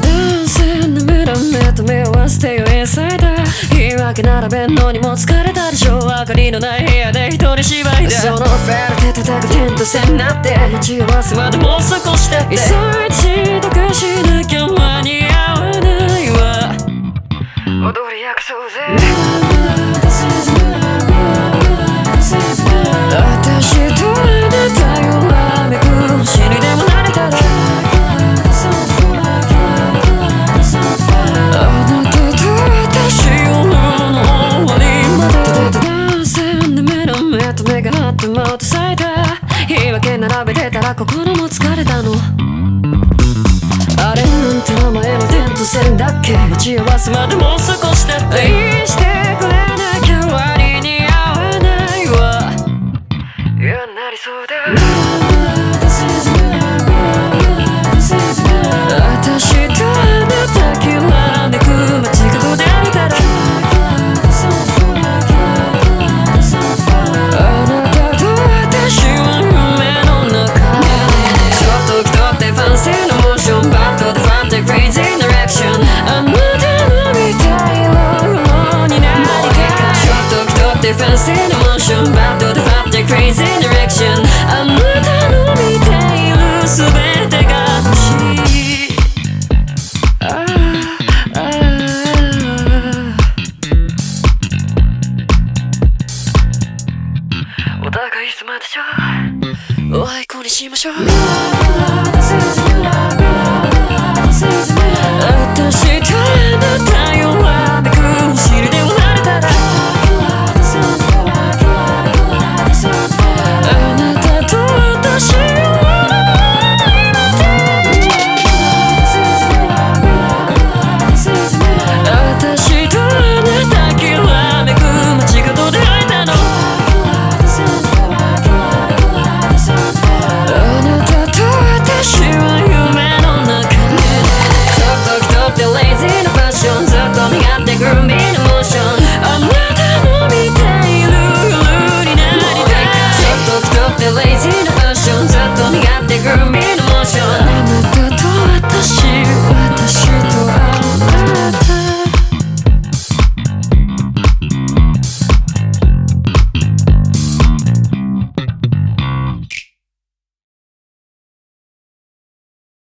と男性なめら目と目を合わせてよインサた言い訳並べんのにも疲れたでしょ。う明かりのない部屋で一人芝居で。そのフェルで叩く点と線になって。待ち合わせまでもう少しで急いで支度しなきゃ間に合わないわ。踊り約束ぜ。並べてたら心も疲れたの。あれなんて名前のテント線だっけ。待ち合わせまでもそこってファンのモーション。バッドでファって crazy direction あなたの見ているすてが欲しいあああお互いいつまでしょ。おあいこにしましょう。girl